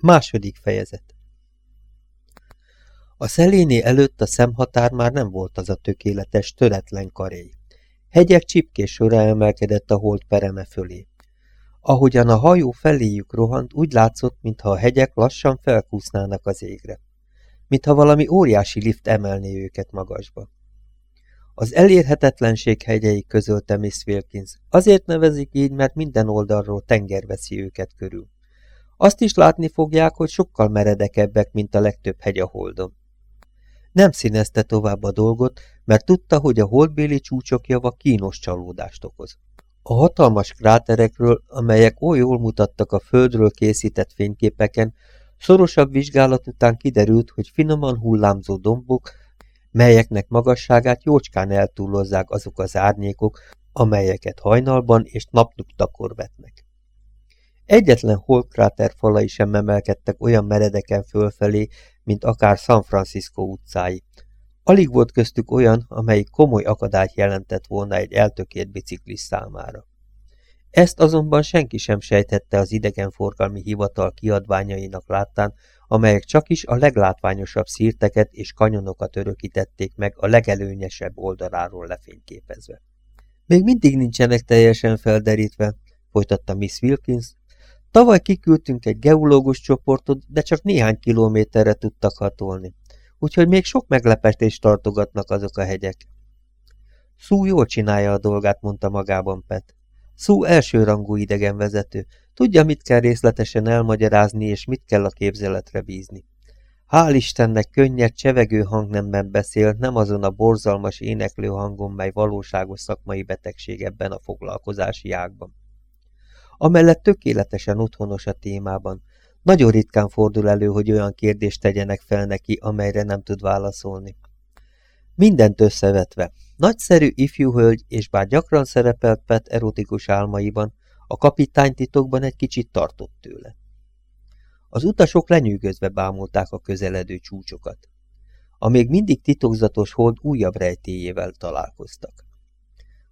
Második fejezet A szeléné előtt a szemhatár már nem volt az a tökéletes, töretlen karéj. Hegyek csipkés sora emelkedett a hold pereme fölé. Ahogyan a hajó feléjük rohant, úgy látszott, mintha a hegyek lassan felkúsznának az égre. Mintha valami óriási lift emelné őket magasba. Az elérhetetlenség hegyei közölte Miss Wilkins. Azért nevezik így, mert minden oldalról tenger veszi őket körül. Azt is látni fogják, hogy sokkal meredekebbek, mint a legtöbb hegy a holdon. Nem színezte tovább a dolgot, mert tudta, hogy a holdbéli csúcsok java kínos csalódást okoz. A hatalmas kráterekről, amelyek oly jól mutattak a földről készített fényképeken, szorosabb vizsgálat után kiderült, hogy finoman hullámzó dombok, melyeknek magasságát jócskán eltúlozzák azok az árnyékok, amelyeket hajnalban és napnyugtakor vetnek. Egyetlen holkráter falai sem emelkedtek olyan meredeken fölfelé, mint akár San Francisco utcái. Alig volt köztük olyan, amelyik komoly akadályt jelentett volna egy eltökélt biciklis számára. Ezt azonban senki sem sejtette az idegenforgalmi hivatal kiadványainak láttán, amelyek csak is a leglátványosabb szírteket és kanyonokat örökítették meg a legelőnyesebb oldaláról lefényképezve. Még mindig nincsenek teljesen felderítve, folytatta Miss Wilkins, Tavaly kiküldtünk egy geológus csoportot, de csak néhány kilométerre tudtak hatolni, úgyhogy még sok meglepetést tartogatnak azok a hegyek. Szú jól csinálja a dolgát, mondta magában Pet. Szú elsőrangú idegenvezető, tudja, mit kell részletesen elmagyarázni, és mit kell a képzeletre bízni. Hál' Istennek könnyed, csevegő hangnemben beszél, nem azon a borzalmas éneklő hangon, mely valóságos szakmai betegség ebben a foglalkozási ágban. Amellett tökéletesen otthonos a témában. Nagyon ritkán fordul elő, hogy olyan kérdést tegyenek fel neki, amelyre nem tud válaszolni. Mindent összevetve. Nagyszerű ifjú hölgy, és bár gyakran szerepelt Pet erotikus álmaiban, a kapitány titokban egy kicsit tartott tőle. Az utasok lenyűgözve bámulták a közeledő csúcsokat. A még mindig titokzatos hold újabb rejtéjével találkoztak.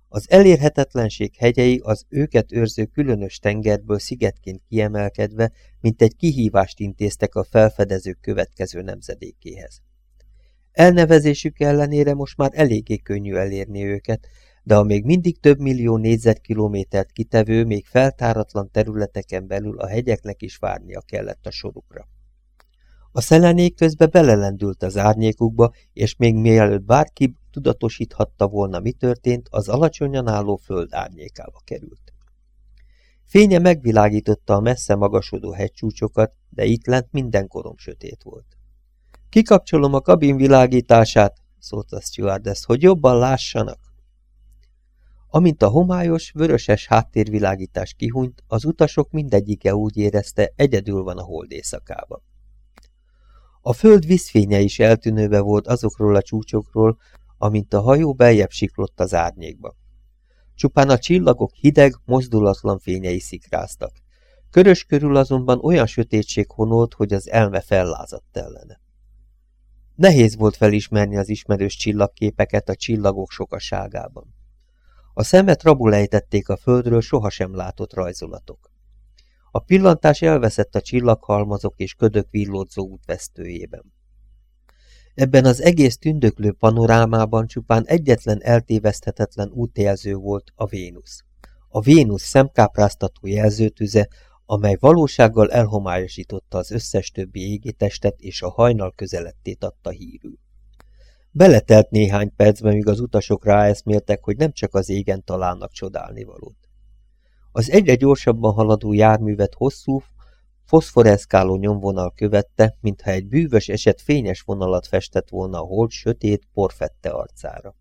Az elérhetetlenség hegyei az őket őrző különös tengerből szigetként kiemelkedve, mint egy kihívást intéztek a felfedezők következő nemzedékéhez. Elnevezésük ellenére most már eléggé könnyű elérni őket, de a még mindig több millió négyzetkilométert kitevő, még feltáratlan területeken belül a hegyeknek is várnia kellett a sorukra. A szelenék közbe belelendült az árnyékukba, és még mielőtt bárki tudatosíthatta volna, mi történt, az alacsonyan álló föld árnyékába került. Fénye megvilágította a messze magasodó hegycsúcsokat, de itt lent minden korom sötét volt. Kikapcsolom a kabin világítását, szólt a stewardess, hogy jobban lássanak. Amint a homályos, vöröses háttérvilágítás kihúnyt, az utasok mindegyike úgy érezte, egyedül van a hold éjszakában. A föld vízfénye is eltűnőbe volt azokról a csúcsokról, amint a hajó beljebb siklott az árnyékba. Csupán a csillagok hideg, mozdulatlan fényei szikráztak. Körös körül azonban olyan sötétség honolt, hogy az elme fellázadt ellene. Nehéz volt felismerni az ismerős csillagképeket a csillagok sokaságában. A szemet rabul ejtették a földről sohasem látott rajzolatok. A pillantás elveszett a csillaghalmazok és ködök villódzó útvesztőjében. Ebben az egész tündöklő panorámában csupán egyetlen eltéveszthetetlen útjelző volt a Vénusz. A Vénusz szemkápráztató jelzőtüze, amely valósággal elhomályosította az összes többi égitestet és a hajnal közelettét adta hírül. Beletelt néhány percben, míg az utasok ráeszméltek, hogy nem csak az égen találnak csodálnivalót. Az egyre gyorsabban haladó járművet hosszú, foszforeszkáló nyomvonal követte, mintha egy bűvös eset fényes vonalat festett volna a hold sötét, porfette arcára.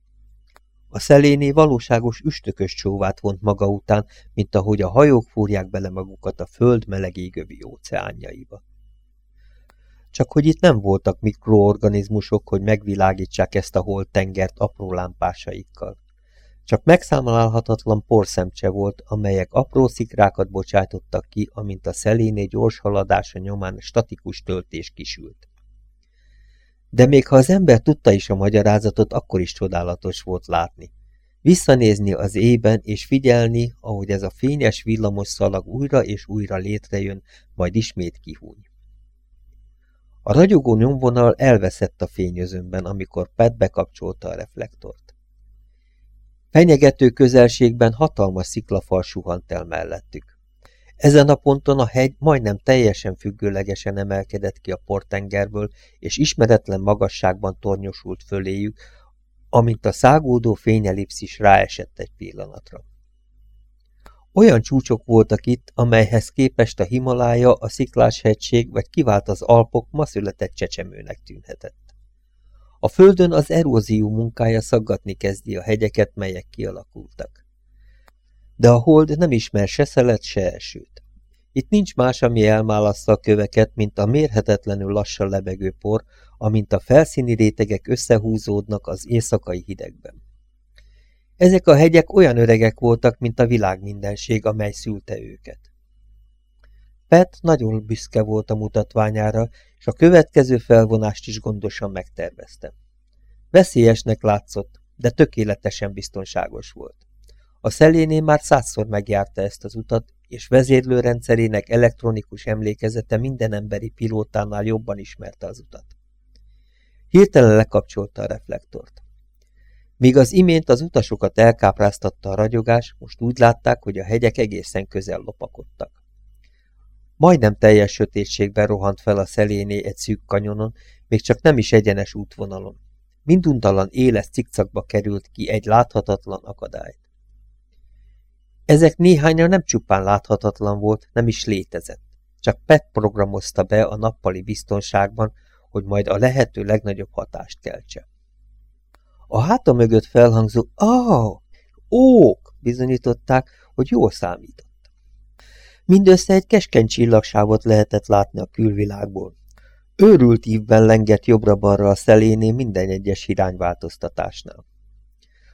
A szeléné valóságos üstökös csóvát vont maga után, mint ahogy a hajók fúrják bele magukat a föld meleg égövi óceánjaiba. Csak hogy itt nem voltak mikroorganizmusok, hogy megvilágítsák ezt a hold tengert apró lámpásaikkal. Csak megszámlálhatatlan porszemcse volt, amelyek apró szikrákat bocsájtottak ki, amint a szeléné gyors haladása nyomán statikus töltés kisült. De még ha az ember tudta is a magyarázatot, akkor is csodálatos volt látni. Visszanézni az ében és figyelni, ahogy ez a fényes villamos szalag újra és újra létrejön, majd ismét kihúny. A ragyogó nyomvonal elveszett a fényözönben, amikor Pet bekapcsolta a reflektort. Fenyegető közelségben hatalmas sziklafal suhant el mellettük. Ezen a ponton a hegy majdnem teljesen függőlegesen emelkedett ki a portengerből, és ismeretlen magasságban tornyosult föléjük, amint a szágódó fényelipszis ráesett egy pillanatra. Olyan csúcsok voltak itt, amelyhez képest a Himalája, a sziklás hegység vagy kivált az Alpok ma született csecsemőnek tűnhetett. A földön az erózió munkája szaggatni kezdi a hegyeket, melyek kialakultak. De a hold nem ismer se szelet, se esőt. Itt nincs más, ami elmálassza a köveket, mint a mérhetetlenül lassan lebegő por, amint a felszíni rétegek összehúzódnak az éjszakai hidegben. Ezek a hegyek olyan öregek voltak, mint a világ mindenség, amely szülte őket. Pet nagyon büszke volt a mutatványára, és a következő felvonást is gondosan megtervezte. Veszélyesnek látszott, de tökéletesen biztonságos volt. A szeléné már százszor megjárta ezt az utat, és vezérlőrendszerének elektronikus emlékezete minden emberi pilótánál jobban ismerte az utat. Hirtelen lekapcsolta a reflektort. Míg az imént az utasokat elkápráztatta a ragyogás, most úgy látták, hogy a hegyek egészen közel lopakodtak. Majdnem teljes sötétségben rohant fel a szeléné egy szűk kanyonon, még csak nem is egyenes útvonalon. Minduntalan éles cikcakba került ki egy láthatatlan akadályt. Ezek néhánya nem csupán láthatatlan volt, nem is létezett. Csak PET programozta be a nappali biztonságban, hogy majd a lehető legnagyobb hatást keltse. A háta mögött felhangzó ah, ók bizonyították, hogy jól számított. Mindössze egy keskeny csillagsávot lehetett látni a külvilágból. Őrült ívben lengett jobbra-balra a szeléné minden egyes irányváltoztatásnál.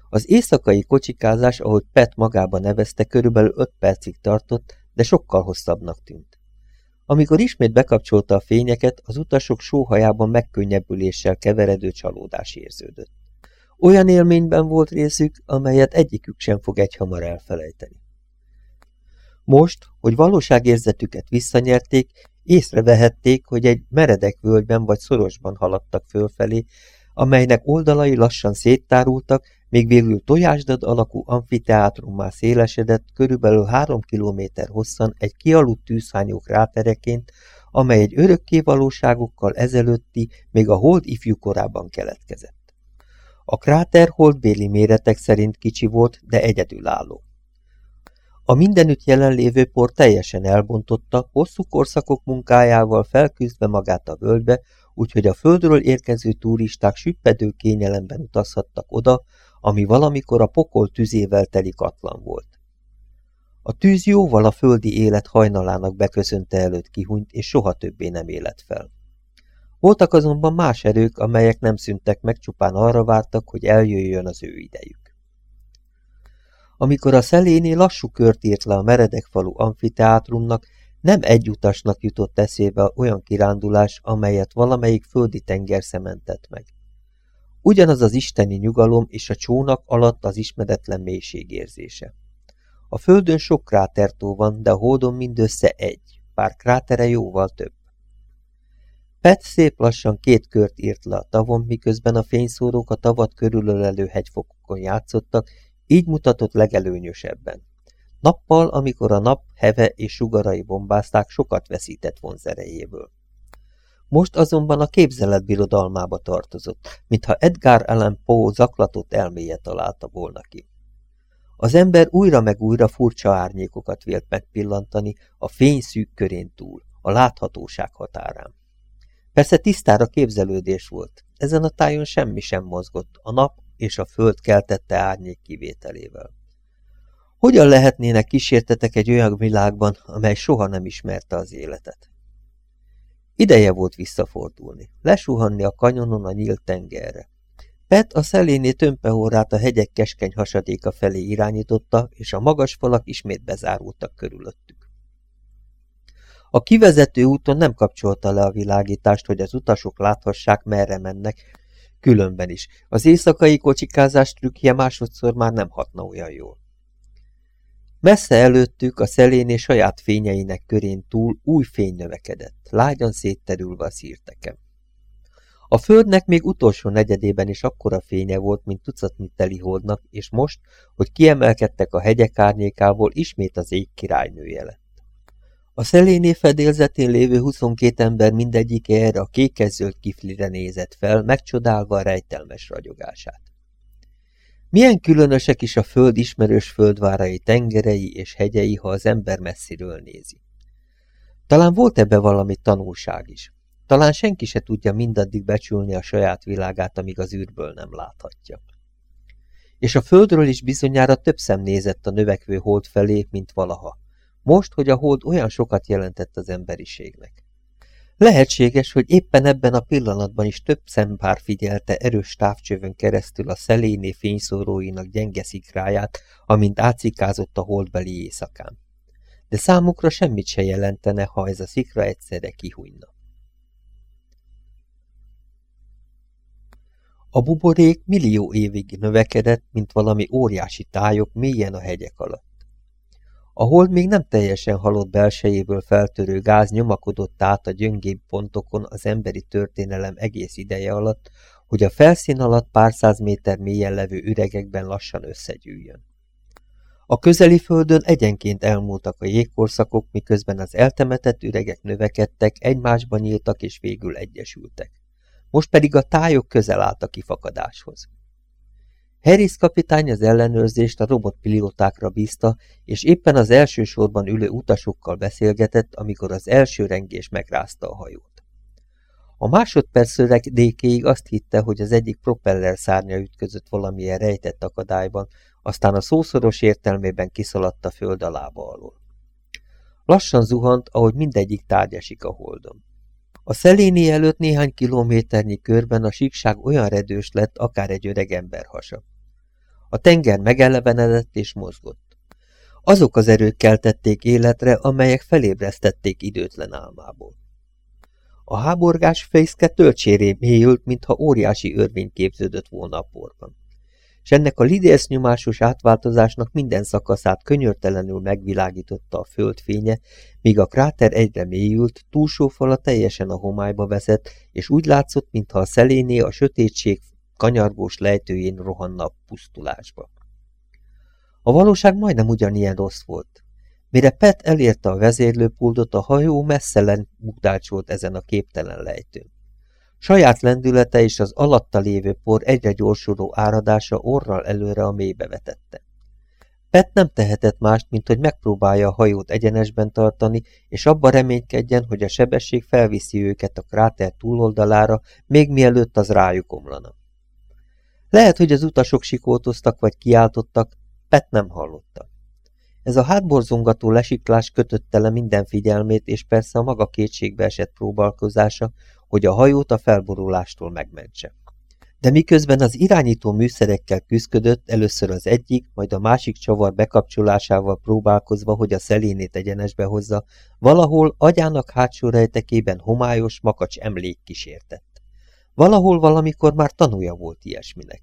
Az éjszakai kocsikázás, ahogy Pet magába nevezte, körülbelül öt percig tartott, de sokkal hosszabbnak tűnt. Amikor ismét bekapcsolta a fényeket, az utasok sóhajában megkönnyebbüléssel keveredő csalódás érződött. Olyan élményben volt részük, amelyet egyikük sem fog egyhamar elfelejteni. Most, hogy valóságérzetüket visszanyerték, észrevehették, hogy egy meredek völgyben vagy szorosban haladtak fölfelé, amelynek oldalai lassan széttárultak, még végül tojásdad alakú amfiteátrummá szélesedett, körülbelül három kilométer hosszan egy kialudt tűzhányó krátereként, amely egy örökké valóságokkal ezelőtti, még a hold ifjú korában keletkezett. A kráter holdbéli méretek szerint kicsi volt, de egyedülálló. A mindenütt jelenlévő por teljesen elbontotta, hosszú korszakok munkájával felküzdve magát a völgybe, úgyhogy a földről érkező turisták süppedő kényelemben utazhattak oda, ami valamikor a pokol tüzével teli katlan volt. A tűz jóval a földi élet hajnalának beköszönte előtt kihunyt, és soha többé nem élet fel. Voltak azonban más erők, amelyek nem szüntek meg, csupán arra vártak, hogy eljöjjön az ő idejük. Amikor a szeléné lassú kört írt le a meredek falu amfiteátrumnak, nem egy utasnak jutott eszébe olyan kirándulás, amelyet valamelyik földi tenger szementett meg. Ugyanaz az isteni nyugalom és a csónak alatt az ismeretlen mélység érzése. A földön sok krátertó van, de a hódon mindössze egy, pár krátere jóval több. Pet szép lassan két kört írt le a tavon, miközben a fényszórók a tavat körülölelő hegyfokokon játszottak, így mutatott legelőnyösebben. Nappal, amikor a nap heve és sugarai bombázták, sokat veszített vonzerejéből. Most azonban a képzelet birodalmába tartozott, mintha Edgar Allan Poe zaklatott elméje találta volna ki. Az ember újra meg újra furcsa árnyékokat vélt megpillantani a fény szűk körén túl, a láthatóság határán. Persze tisztára képzelődés volt, ezen a tájon semmi sem mozgott, a nap és a föld keltette árnyék kivételével. Hogyan lehetnének kísértetek egy olyan világban, amely soha nem ismerte az életet? Ideje volt visszafordulni, lesuhanni a kanyonon a nyílt tengerre. Pet a szeléné tömpehórát a hegyek keskeny hasadéka felé irányította, és a magas falak ismét bezárultak körülöttük. A kivezető úton nem kapcsolta le a világítást, hogy az utasok láthassák, merre mennek, különben is. Az éjszakai kocsikázás trükkje másodszor már nem hatna olyan jól. Messze előttük a szeléné saját fényeinek körén túl új fény növekedett, lágyan szétterülve a szírteken. A földnek még utolsó negyedében is akkora fénye volt, mint tucatnyi teli holdnak, és most, hogy kiemelkedtek a hegyek árnyékából, ismét az ég királynője lett. A szeléné fedélzetén lévő 22 ember mindegyike erre a kékezöld kiflire nézett fel, megcsodálva a rejtelmes ragyogását. Milyen különösek is a föld ismerős földvárai, tengerei és hegyei, ha az ember messziről nézi. Talán volt ebbe valami tanulság is. Talán senki se tudja mindaddig becsülni a saját világát, amíg az űrből nem láthatja. És a földről is bizonyára több szem nézett a növekvő hold felé, mint valaha. Most, hogy a hold olyan sokat jelentett az emberiségnek. Lehetséges, hogy éppen ebben a pillanatban is több szempár figyelte erős távcsövön keresztül a szeléné fényszóróinak gyenge szikráját, amint átszikázott a holdbeli éjszakán. De számukra semmit se jelentene, ha ez a szikra egyszerre kihújna. A buborék millió évig növekedett, mint valami óriási tájok mélyen a hegyek alatt. A hold még nem teljesen halott belsejéből feltörő gáz nyomakodott át a gyöngébb pontokon az emberi történelem egész ideje alatt, hogy a felszín alatt pár száz méter mélyen levő üregekben lassan összegyűjjön. A közeli földön egyenként elmúltak a jégkorszakok, miközben az eltemetett üregek növekedtek, egymásban nyíltak és végül egyesültek. Most pedig a tájok közel állt a kifakadáshoz. Harris kapitány az ellenőrzést a robotpilótákra bízta, és éppen az első sorban ülő utasokkal beszélgetett, amikor az első rengés megrázta a hajót. A másodperc dékéig azt hitte, hogy az egyik propeller szárnya ütközött valamilyen rejtett akadályban, aztán a szószoros értelmében kiszaladt a föld alába alól. Lassan zuhant, ahogy mindegyik tárgy esik a holdon. A szeléni előtt néhány kilométernyi körben a síkság olyan redős lett, akár egy öreg ember hasa. A tenger megelevenedett és mozgott. Azok az erők keltették életre, amelyek felébresztették időtlen álmából. A háborgás fészke töltséré mélyült, mintha óriási örvény képződött volna a porban. És ennek a lidész nyomásos átváltozásnak minden szakaszát könyörtelenül megvilágította a földfénye, míg a kráter egyre mélyült, túlsó fala teljesen a homályba veszett, és úgy látszott, mintha a szeléné a sötétség kanyargós lejtőjén rohanna a pusztulásba. A valóság majdnem ugyanilyen rossz volt. Mire Pet elérte a vezérlőpuldot, a hajó messzelen bukdácsolt ezen a képtelen lejtőn. Saját lendülete és az alatta lévő por egyre gyorsuló áradása orral előre a mélybe vetette. Pet nem tehetett mást, mint hogy megpróbálja a hajót egyenesben tartani, és abba reménykedjen, hogy a sebesség felviszi őket a kráter túloldalára, még mielőtt az rájuk omlana. Lehet, hogy az utasok sikoltoztak vagy kiáltottak, Pet nem hallotta. Ez a hátborzongató lesiklás kötötte le minden figyelmét, és persze a maga kétségbe esett próbálkozása, hogy a hajót a felborulástól megmentse. De miközben az irányító műszerekkel küzdött, először az egyik, majd a másik csavar bekapcsolásával próbálkozva, hogy a szelénét egyenesbe hozza, valahol agyának hátsó rejtekében homályos makacs emlék kísértett. Valahol valamikor már tanúja volt ilyesminek.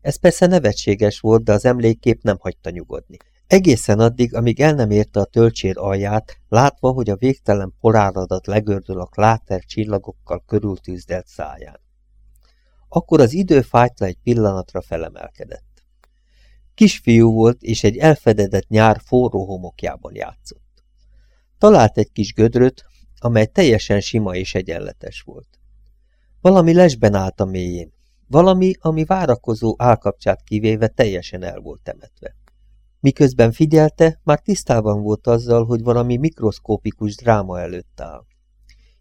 Ez persze nevetséges volt, de az emlékkép nem hagyta nyugodni. Egészen addig, amíg el nem érte a tölcsér alját, látva, hogy a végtelen poráradat legördül a kláter csillagokkal körültűzdelt száján. Akkor az idő fájtla egy pillanatra felemelkedett. Kisfiú volt, és egy elfededett nyár forró homokjában játszott. Talált egy kis gödröt, amely teljesen sima és egyenletes volt. Valami lesben állt a mélyén. Valami, ami várakozó állkapcsát kivéve teljesen el volt temetve. Miközben figyelte, már tisztában volt azzal, hogy valami mikroszkópikus dráma előtt áll.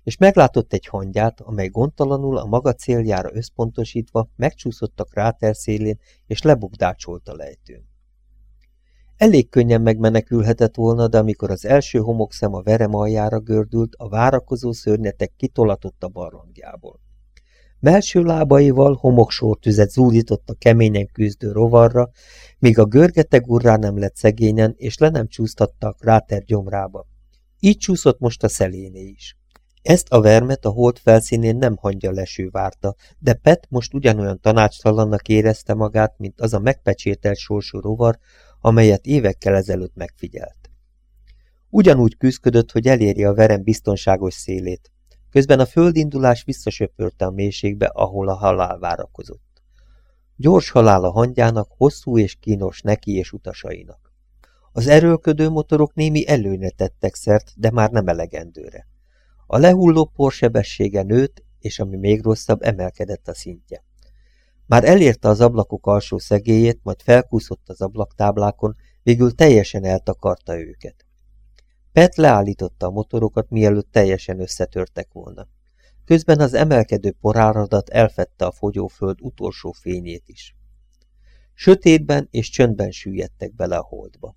És meglátott egy hangyát, amely gondtalanul a maga céljára összpontosítva megcsúszott a kráter szélén, és lebukdácsolt a lejtőn. Elég könnyen megmenekülhetett volna, de amikor az első homokszem a verem aljára gördült, a várakozó szörnyetek kitolatott a barlangjából. Belső lábaival homoksórtüzet zúdított a keményen küzdő rovarra, míg a görgeteg urrá nem lett szegényen, és le nem csúsztatta a kráter gyomrába. Így csúszott most a szeléné is. Ezt a vermet a hold felszínén nem hangja leső várta, de Pet most ugyanolyan tanácstalannak érezte magát, mint az a megpecsételt sorsú rovar, amelyet évekkel ezelőtt megfigyelt. Ugyanúgy küzdött, hogy elérje a verem biztonságos szélét, Közben a földindulás visszasöpörte a mélységbe, ahol a halál várakozott. Gyors halál a hangyának, hosszú és kínos neki és utasainak. Az erőlködő motorok némi előne tettek szert, de már nem elegendőre. A lehulló por sebessége nőtt, és ami még rosszabb, emelkedett a szintje. Már elérte az ablakok alsó szegélyét, majd felkúszott az ablaktáblákon, végül teljesen eltakarta őket. Pet leállította a motorokat, mielőtt teljesen összetörtek volna. Közben az emelkedő poráradat elfette a fogyóföld utolsó fényét is. Sötétben és csöndben süllyedtek bele a holdba.